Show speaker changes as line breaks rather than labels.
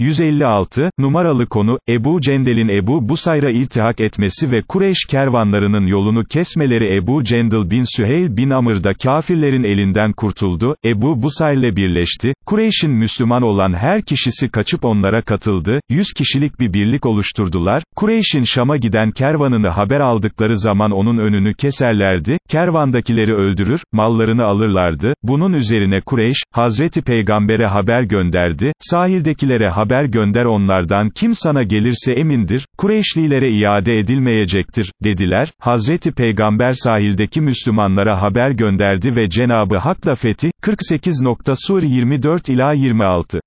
156, numaralı konu, Ebu Cendel'in Ebu Busayr'a iltihak etmesi ve Kureyş kervanlarının yolunu kesmeleri. Ebu Cendel bin Süheyl bin Amr'da kafirlerin elinden kurtuldu, Ebu Busayr'le birleşti, Kureyş'in Müslüman olan her kişisi kaçıp onlara katıldı, 100 kişilik bir birlik oluşturdular, Kureyş'in Şam'a giden kervanını haber aldıkları zaman onun önünü keserlerdi, kervandakileri öldürür, mallarını alırlardı, bunun üzerine Kureyş, Hazreti Peygamber'e haber gönderdi, sahildekilere haber gönder onlardan kim sana gelirse emindir, Kureyşlilere iade edilmeyecektir, dediler, Hazreti Peygamber sahildeki Müslümanlara haber gönderdi ve Cenabı Hak'la Fetih, 48. Sur 24 ila 26.